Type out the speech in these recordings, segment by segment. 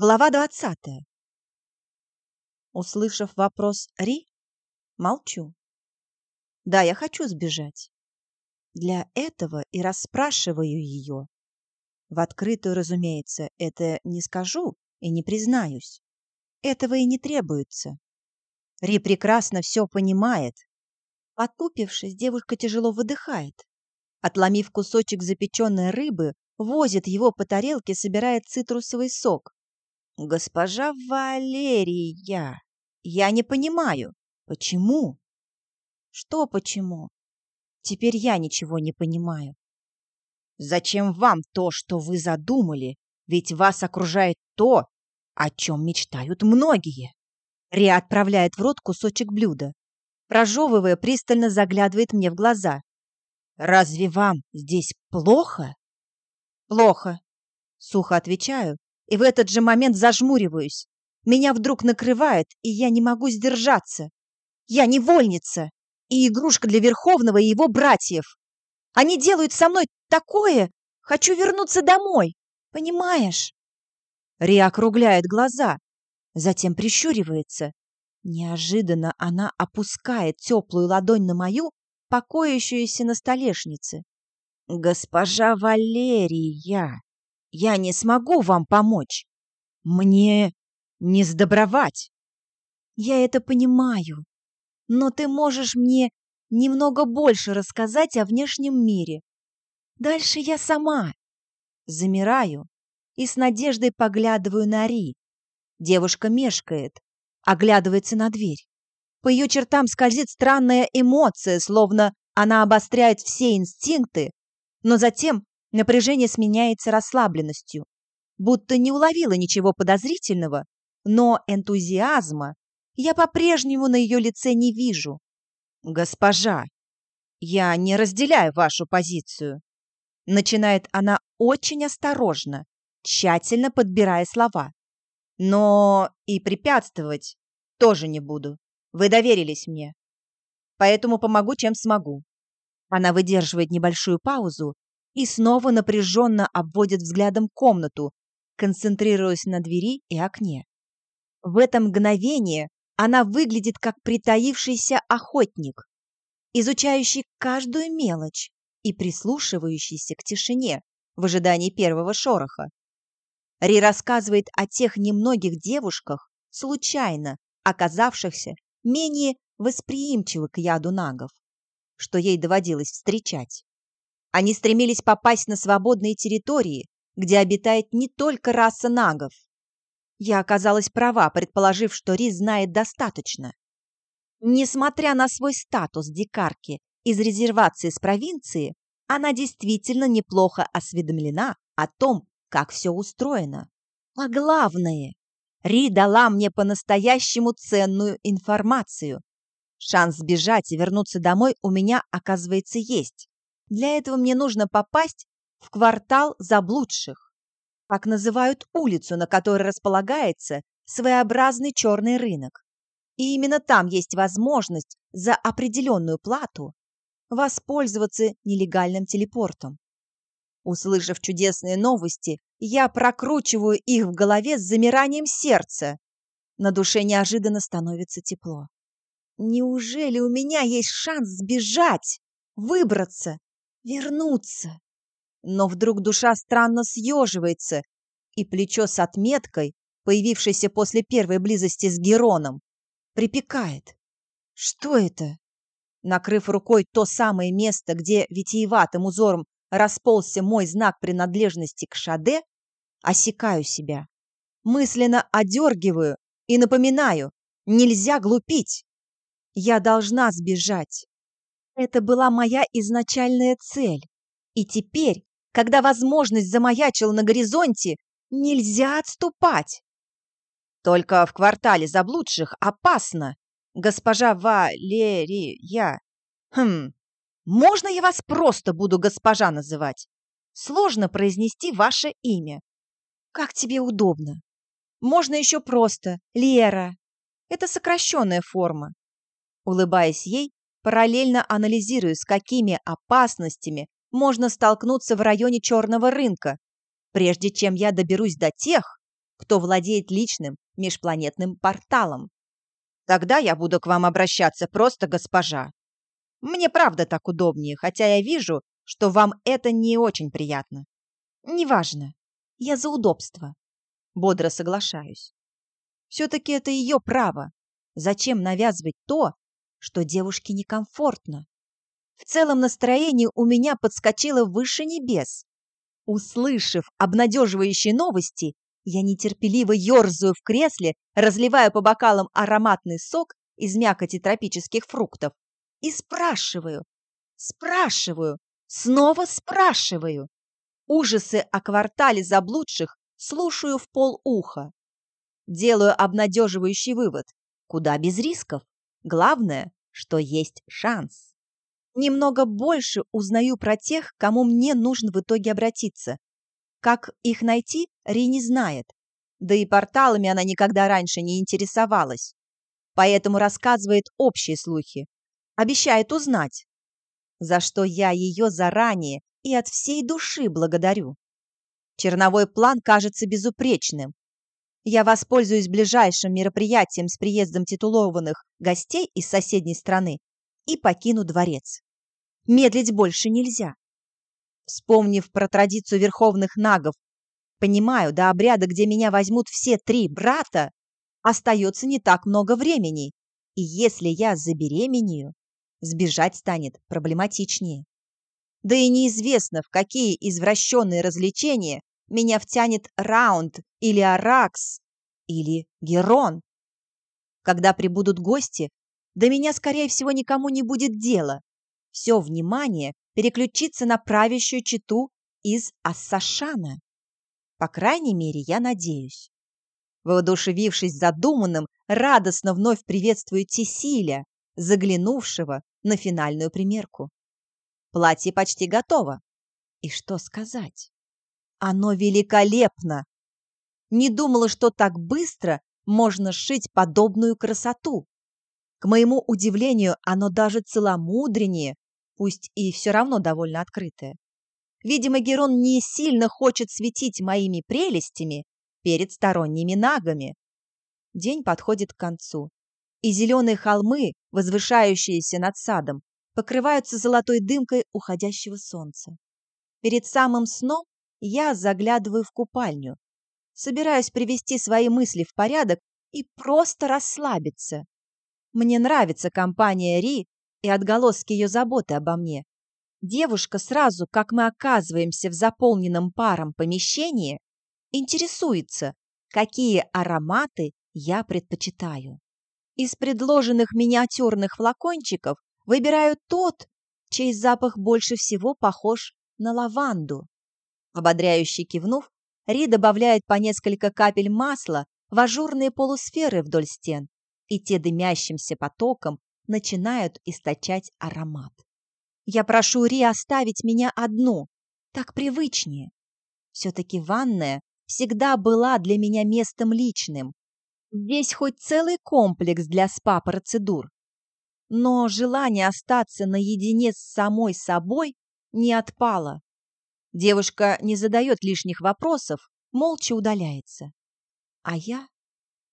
Глава двадцатая. Услышав вопрос Ри, молчу. Да, я хочу сбежать. Для этого и расспрашиваю ее. В открытую, разумеется, это не скажу и не признаюсь. Этого и не требуется. Ри прекрасно все понимает. Потупившись, девушка тяжело выдыхает. Отломив кусочек запеченной рыбы, возит его по тарелке, собирает цитрусовый сок. «Госпожа Валерия, я не понимаю, почему?» «Что почему?» «Теперь я ничего не понимаю». «Зачем вам то, что вы задумали? Ведь вас окружает то, о чем мечтают многие». Риа отправляет в рот кусочек блюда. Прожевывая, пристально заглядывает мне в глаза. «Разве вам здесь плохо?» «Плохо», — сухо отвечаю, и в этот же момент зажмуриваюсь. Меня вдруг накрывает, и я не могу сдержаться. Я невольница и игрушка для Верховного и его братьев. Они делают со мной такое, хочу вернуться домой, понимаешь? Ри округляет глаза, затем прищуривается. Неожиданно она опускает теплую ладонь на мою, покоящуюся на столешнице. «Госпожа Валерия, я не смогу вам помочь. Мне не сдобровать». «Я это понимаю, но ты можешь мне немного больше рассказать о внешнем мире. Дальше я сама». Замираю и с надеждой поглядываю на Ри. Девушка мешкает, оглядывается на дверь. По ее чертам скользит странная эмоция, словно она обостряет все инстинкты, но затем напряжение сменяется расслабленностью, будто не уловила ничего подозрительного, но энтузиазма я по-прежнему на ее лице не вижу. «Госпожа, я не разделяю вашу позицию», начинает она очень осторожно, тщательно подбирая слова. «Но и препятствовать тоже не буду. Вы доверились мне. Поэтому помогу, чем смогу. Она выдерживает небольшую паузу и снова напряженно обводит взглядом комнату, концентрируясь на двери и окне. В это мгновение она выглядит как притаившийся охотник, изучающий каждую мелочь и прислушивающийся к тишине в ожидании первого шороха. Ри рассказывает о тех немногих девушках, случайно оказавшихся менее восприимчивы к яду нагов что ей доводилось встречать. Они стремились попасть на свободные территории, где обитает не только раса нагов. Я оказалась права, предположив, что Ри знает достаточно. Несмотря на свой статус дикарки из резервации с провинции, она действительно неплохо осведомлена о том, как все устроено. А главное, Ри дала мне по-настоящему ценную информацию, Шанс сбежать и вернуться домой у меня, оказывается, есть. Для этого мне нужно попасть в квартал заблудших. как называют улицу, на которой располагается своеобразный черный рынок. И именно там есть возможность за определенную плату воспользоваться нелегальным телепортом. Услышав чудесные новости, я прокручиваю их в голове с замиранием сердца. На душе неожиданно становится тепло. Неужели у меня есть шанс сбежать, выбраться, вернуться? Но вдруг душа странно съеживается, и плечо с отметкой, появившейся после первой близости с Героном, припекает. Что это? Накрыв рукой то самое место, где витиеватым узором расползся мой знак принадлежности к Шаде, осекаю себя. Мысленно одергиваю и напоминаю, нельзя глупить. Я должна сбежать. Это была моя изначальная цель. И теперь, когда возможность замаячила на горизонте, нельзя отступать. Только в квартале заблудших опасно, госпожа Валерия. Хм, можно я вас просто буду госпожа называть? Сложно произнести ваше имя. Как тебе удобно. Можно еще просто Лера. Это сокращенная форма. Улыбаясь ей, параллельно анализирую, с какими опасностями можно столкнуться в районе черного рынка, прежде чем я доберусь до тех, кто владеет личным межпланетным порталом. Тогда я буду к вам обращаться просто госпожа. Мне правда так удобнее, хотя я вижу, что вам это не очень приятно. Неважно. Я за удобство. Бодро соглашаюсь. Все-таки это ее право. Зачем навязывать то, что девушке некомфортно? В целом настроение у меня подскочило выше небес. Услышав обнадеживающие новости, я нетерпеливо ерзаю в кресле, разливая по бокалам ароматный сок из мякоти тропических фруктов и спрашиваю, спрашиваю, снова спрашиваю. Ужасы о квартале заблудших слушаю в полуха. Делаю обнадеживающий вывод. Куда без рисков. Главное, что есть шанс. Немного больше узнаю про тех, кому мне нужно в итоге обратиться. Как их найти, Ри не знает. Да и порталами она никогда раньше не интересовалась. Поэтому рассказывает общие слухи. Обещает узнать. За что я ее заранее и от всей души благодарю. Черновой план кажется безупречным. Я воспользуюсь ближайшим мероприятием с приездом титулованных гостей из соседней страны и покину дворец. Медлить больше нельзя. Вспомнив про традицию верховных нагов, понимаю, до обряда, где меня возьмут все три брата, остается не так много времени, и если я забеременею, сбежать станет проблематичнее. Да и неизвестно, в какие извращенные развлечения меня втянет Раунд или Аракс или Герон. Когда прибудут гости, до меня, скорее всего, никому не будет дела. Все внимание переключится на правящую читу из Ассашана. По крайней мере, я надеюсь. Воодушевившись задуманным, радостно вновь приветствую Тесиля, заглянувшего на финальную примерку. Платье почти готово. И что сказать? Оно великолепно! Не думала, что так быстро можно сшить подобную красоту. К моему удивлению, оно даже целомудреннее, пусть и все равно довольно открытое. Видимо, Герон не сильно хочет светить моими прелестями перед сторонними нагами. День подходит к концу, и зеленые холмы, возвышающиеся над садом, покрываются золотой дымкой уходящего солнца. Перед самым сном я заглядываю в купальню, собираюсь привести свои мысли в порядок и просто расслабиться. Мне нравится компания Ри и отголоски ее заботы обо мне. Девушка сразу, как мы оказываемся в заполненном паром помещении, интересуется, какие ароматы я предпочитаю. Из предложенных миниатюрных флакончиков Выбираю тот, чей запах больше всего похож на лаванду. Ободряюще кивнув, Ри добавляет по несколько капель масла в ажурные полусферы вдоль стен, и те дымящимся потоком начинают источать аромат. Я прошу Ри оставить меня одну, так привычнее. Все-таки ванная всегда была для меня местом личным. Здесь хоть целый комплекс для спа-процедур, но желание остаться наедине с самой собой не отпало. Девушка не задает лишних вопросов, молча удаляется. А я,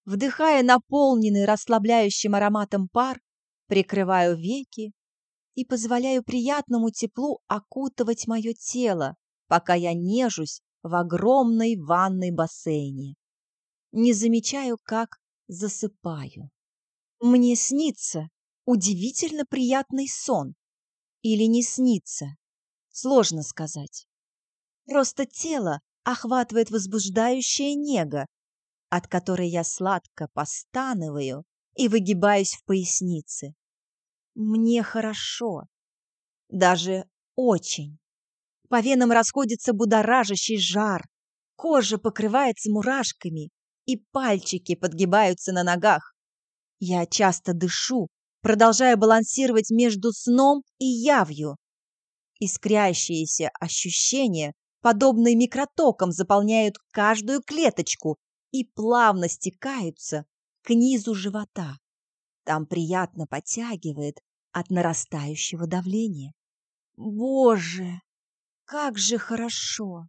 вдыхая наполненный расслабляющим ароматом пар, прикрываю веки и позволяю приятному теплу окутывать мое тело, пока я нежусь в огромной ванной бассейне. Не замечаю, как засыпаю. Мне снится, удивительно приятный сон. Или не снится. Сложно сказать. Просто тело охватывает возбуждающая нега, от которой я сладко постанываю и выгибаюсь в пояснице. Мне хорошо. Даже очень. По венам расходится будоражащий жар. Кожа покрывается мурашками, и пальчики подгибаются на ногах. Я часто дышу, продолжая балансировать между сном и явью. Искрящиеся ощущения, подобные микротокам, заполняют каждую клеточку и плавно стекаются к низу живота. Там приятно подтягивает от нарастающего давления. Боже, как же хорошо!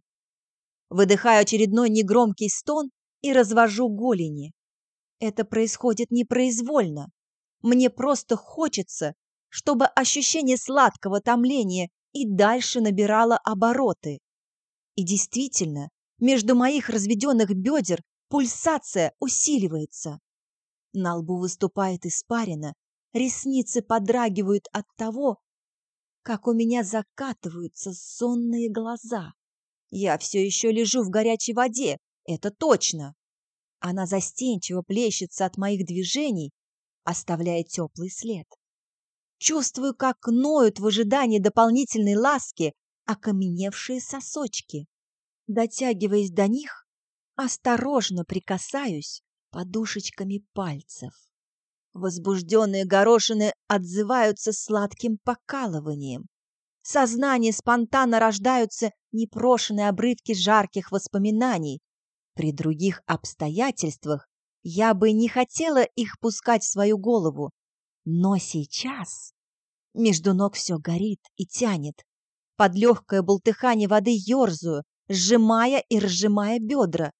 Выдыхаю очередной негромкий стон и развожу голени. Это происходит непроизвольно. Мне просто хочется, чтобы ощущение сладкого томления и дальше набирало обороты. И действительно, между моих разведенных бедер пульсация усиливается. На лбу выступает испарина, ресницы подрагивают от того, как у меня закатываются сонные глаза. Я все еще лежу в горячей воде, это точно. Она застенчиво плещется от моих движений, оставляя теплый след. Чувствую, как ноют в ожидании дополнительной ласки окаменевшие сосочки. Дотягиваясь до них, осторожно прикасаюсь подушечками пальцев. Возбужденные горошины отзываются сладким покалыванием. В сознании спонтанно рождаются непрошенные обрывки жарких воспоминаний. При других обстоятельствах я бы не хотела их пускать в свою голову. Но сейчас между ног все горит и тянет. Под легкое бултыхание воды ерзаю, сжимая и разжимая бедра.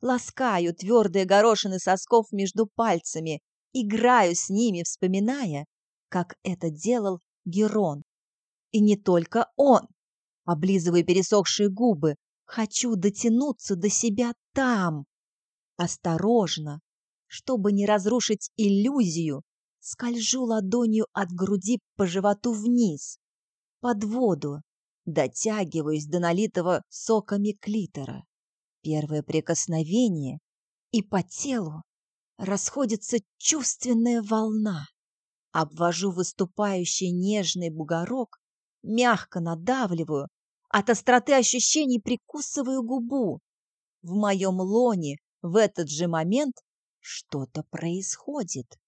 Ласкаю твердые горошины сосков между пальцами, играю с ними, вспоминая, как это делал Герон. И не только он. Облизываю пересохшие губы. Хочу дотянуться до себя там. Осторожно, чтобы не разрушить иллюзию, скольжу ладонью от груди по животу вниз, под воду, дотягиваюсь до налитого соками клитора. Первое прикосновение, и по телу расходится чувственная волна. Обвожу выступающий нежный бугорок мягко надавливаю, от остроты ощущений прикусываю губу. В моем лоне в этот же момент что-то происходит.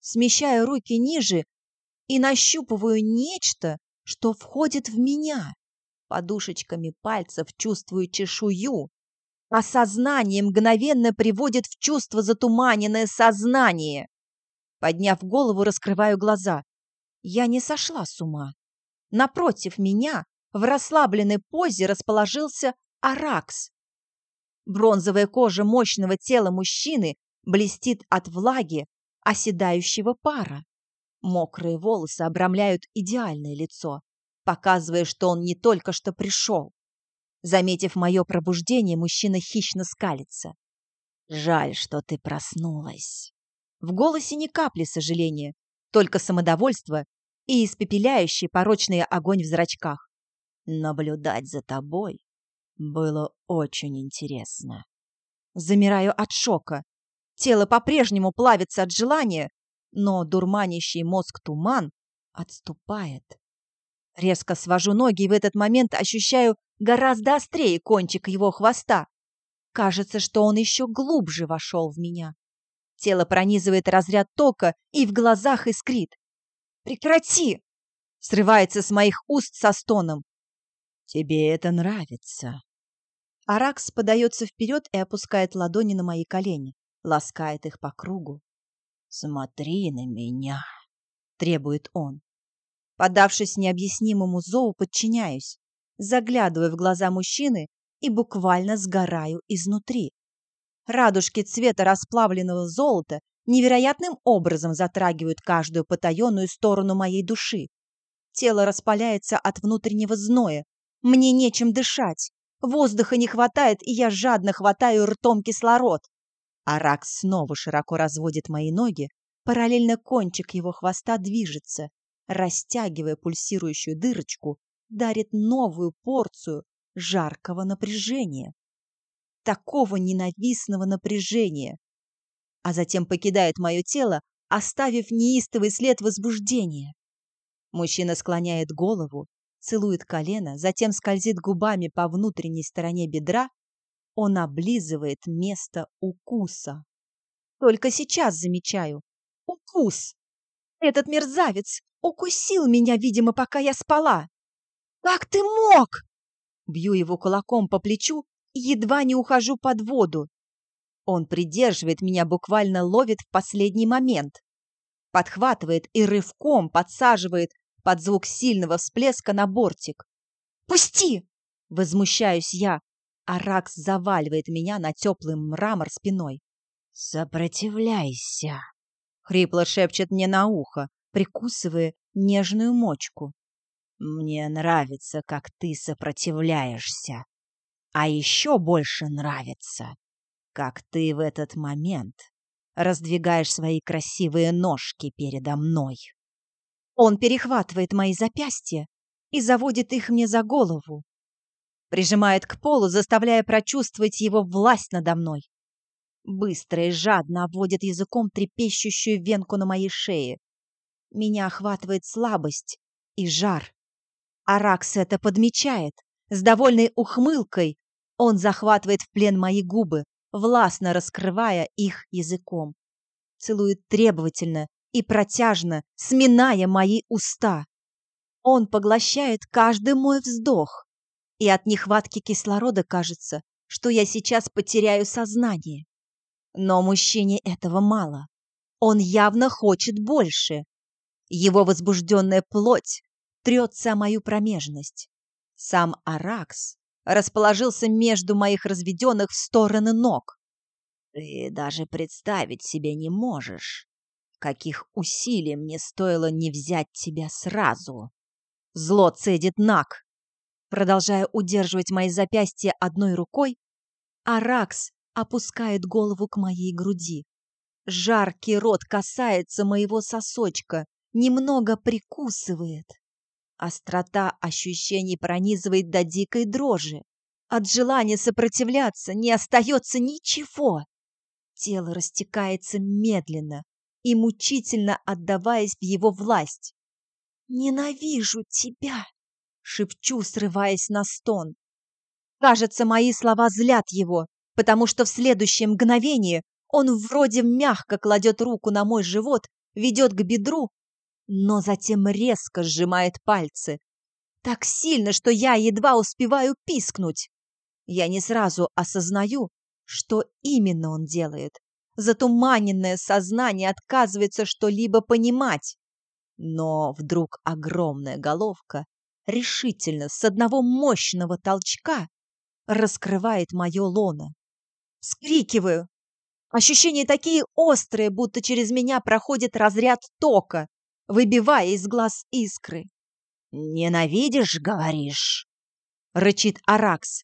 Смещаю руки ниже и нащупываю нечто, что входит в меня. Подушечками пальцев чувствую чешую, а сознание мгновенно приводит в чувство затуманенное сознание. Подняв голову, раскрываю глаза. Я не сошла с ума. Напротив меня в расслабленной позе расположился Аракс. Бронзовая кожа мощного тела мужчины блестит от влаги, оседающего пара. Мокрые волосы обрамляют идеальное лицо, показывая, что он не только что пришел. Заметив мое пробуждение, мужчина хищно скалится. «Жаль, что ты проснулась». В голосе ни капли сожаления, только самодовольство и испепеляющий порочный огонь в зрачках. Наблюдать за тобой было очень интересно. Замираю от шока. Тело по-прежнему плавится от желания, но дурманящий мозг туман отступает. Резко свожу ноги и в этот момент ощущаю гораздо острее кончик его хвоста. Кажется, что он еще глубже вошел в меня. Тело пронизывает разряд тока и в глазах искрит. Прекрати!» Срывается с моих уст со стоном. «Тебе это нравится?» Аракс подается вперед и опускает ладони на мои колени, ласкает их по кругу. «Смотри на меня!» — требует он. Подавшись необъяснимому зову, подчиняюсь, заглядываю в глаза мужчины и буквально сгораю изнутри. Радужки цвета расплавленного золота невероятным образом затрагивают каждую потаенную сторону моей души. Тело распаляется от внутреннего зноя. Мне нечем дышать. Воздуха не хватает, и я жадно хватаю ртом кислород. Арак снова широко разводит мои ноги, параллельно кончик его хвоста движется, растягивая пульсирующую дырочку, дарит новую порцию жаркого напряжения. Такого ненавистного напряжения, а затем покидает мое тело, оставив неистовый след возбуждения. Мужчина склоняет голову, целует колено, затем скользит губами по внутренней стороне бедра, он облизывает место укуса. Только сейчас замечаю. Укус! Этот мерзавец укусил меня, видимо, пока я спала. Как ты мог? Бью его кулаком по плечу и едва не ухожу под воду. Он придерживает меня, буквально ловит в последний момент. Подхватывает и рывком подсаживает под звук сильного всплеска на бортик. «Пусти!» — возмущаюсь я. Аракс заваливает меня на теплый мрамор спиной. «Сопротивляйся!» — хрипло шепчет мне на ухо, прикусывая нежную мочку. «Мне нравится, как ты сопротивляешься. А еще больше нравится, как ты в этот момент раздвигаешь свои красивые ножки передо мной». Он перехватывает мои запястья и заводит их мне за голову. Прижимает к полу, заставляя прочувствовать его власть надо мной. Быстро и жадно обводит языком трепещущую венку на моей шее. Меня охватывает слабость и жар. Аракс это подмечает. С довольной ухмылкой он захватывает в плен мои губы, властно раскрывая их языком. Целует требовательно и протяжно, сминая мои уста. Он поглощает каждый мой вздох, и от нехватки кислорода кажется, что я сейчас потеряю сознание. Но мужчине этого мало. Он явно хочет больше. Его возбужденная плоть трется о мою промежность. Сам Аракс расположился между моих разведенных в стороны ног. Ты даже представить себе не можешь, каких усилий мне стоило не взять тебя сразу. Зло цедит Нак. Продолжая удерживать мои запястья одной рукой, Аракс опускает голову к моей груди. Жаркий рот касается моего сосочка, немного прикусывает. Острота ощущений пронизывает до дикой дрожи. От желания сопротивляться не остается ничего. Тело растекается медленно, и мучительно отдаваясь в его власть. «Ненавижу тебя!» — шепчу, срываясь на стон. Кажется, мои слова злят его, потому что в следующее мгновение он вроде мягко кладет руку на мой живот, ведет к бедру, но затем резко сжимает пальцы. Так сильно, что я едва успеваю пискнуть. Я не сразу осознаю, что именно он делает. Затуманенное сознание отказывается что-либо понимать. Но вдруг огромная головка решительно с одного мощного толчка раскрывает мое лоно. Вскрикиваю. Ощущения такие острые, будто через меня проходит разряд тока, выбивая из глаз искры. «Ненавидишь, говоришь?» — рычит Аракс.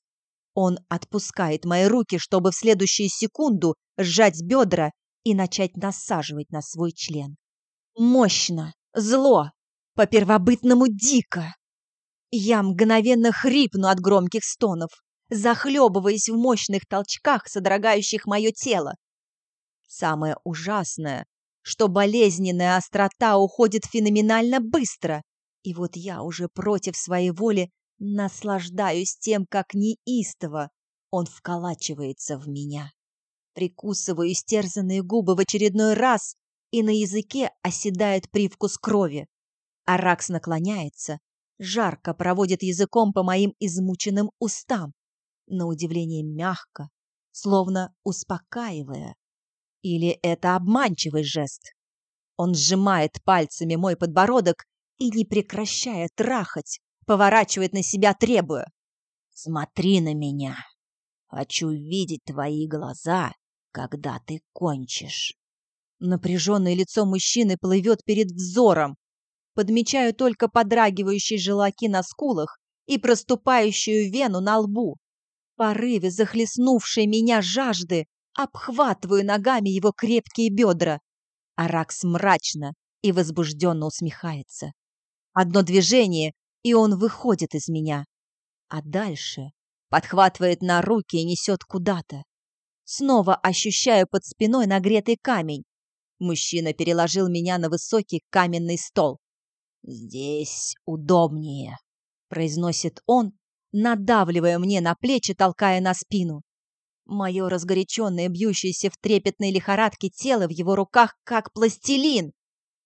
Он отпускает мои руки, чтобы в следующую секунду сжать бедра и начать насаживать на свой член. Мощно, зло, по-первобытному дико. Я мгновенно хрипну от громких стонов, захлебываясь в мощных толчках, содрогающих мое тело. Самое ужасное, что болезненная острота уходит феноменально быстро, и вот я уже против своей воли Наслаждаюсь тем, как неистово он вколачивается в меня. Прикусываю истерзанные губы в очередной раз, и на языке оседает привкус крови. Аракс наклоняется, жарко проводит языком по моим измученным устам, на удивление мягко, словно успокаивая. Или это обманчивый жест? Он сжимает пальцами мой подбородок и, не прекращая трахать, поворачивает на себя, требуя. «Смотри на меня. Хочу видеть твои глаза, когда ты кончишь». Напряженное лицо мужчины плывет перед взором. Подмечаю только подрагивающие желаки на скулах и проступающую вену на лбу. В порыве меня жажды обхватываю ногами его крепкие бедра. Аракс мрачно и возбужденно усмехается. Одно движение, и он выходит из меня. А дальше подхватывает на руки и несет куда-то. Снова ощущаю под спиной нагретый камень. Мужчина переложил меня на высокий каменный стол. «Здесь удобнее», — произносит он, надавливая мне на плечи, толкая на спину. Мое разгоряченное, бьющееся в трепетной лихорадке тело в его руках, как пластилин.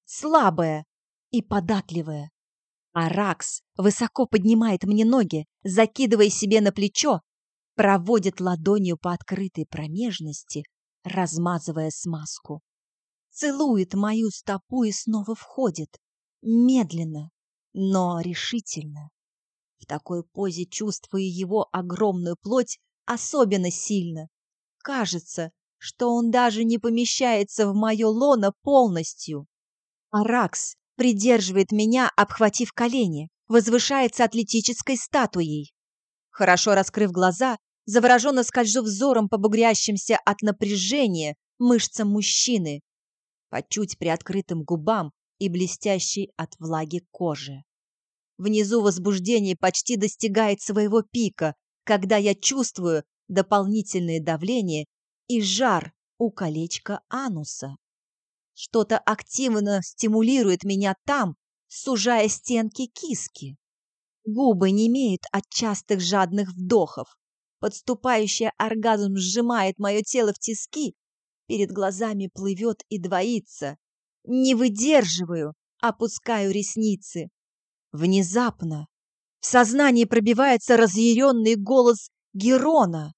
Слабое и податливое. Аракс высоко поднимает мне ноги, закидывая себе на плечо, проводит ладонью по открытой промежности, размазывая смазку. Целует мою стопу и снова входит, медленно, но решительно. В такой позе чувствую его огромную плоть особенно сильно. Кажется, что он даже не помещается в мое лоно полностью. Аракс придерживает меня, обхватив колени, возвышается атлетической статуей. Хорошо раскрыв глаза, завороженно скольжу взором по бугрящимся от напряжения мышцам мужчины, по чуть приоткрытым губам и блестящей от влаги кожи. Внизу возбуждение почти достигает своего пика, когда я чувствую дополнительное давление и жар у колечка ануса. Что-то активно стимулирует меня там, сужая стенки киски. Губы немеют от частых жадных вдохов. Подступающий оргазм сжимает мое тело в тиски, перед глазами плывет и двоится. Не выдерживаю, опускаю ресницы. Внезапно в сознании пробивается разъяренный голос Герона.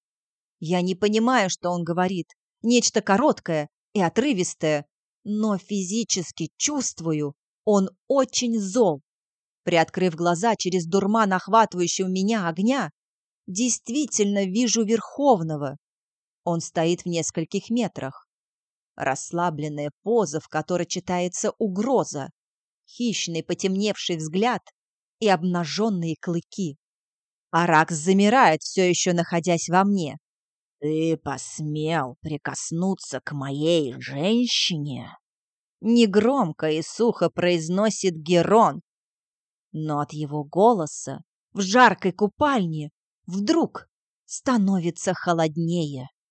Я не понимаю, что он говорит. Нечто короткое и отрывистое, но физически чувствую, он очень зол. Приоткрыв глаза через дурман охватывающего меня огня, действительно вижу Верховного. Он стоит в нескольких метрах. Расслабленная поза, в которой читается угроза, хищный потемневший взгляд и обнаженные клыки. Аракс замирает, все еще находясь во мне. «Ты посмел прикоснуться к моей женщине?» Негромко и сухо произносит Герон. Но от его голоса в жаркой купальне вдруг становится холоднее.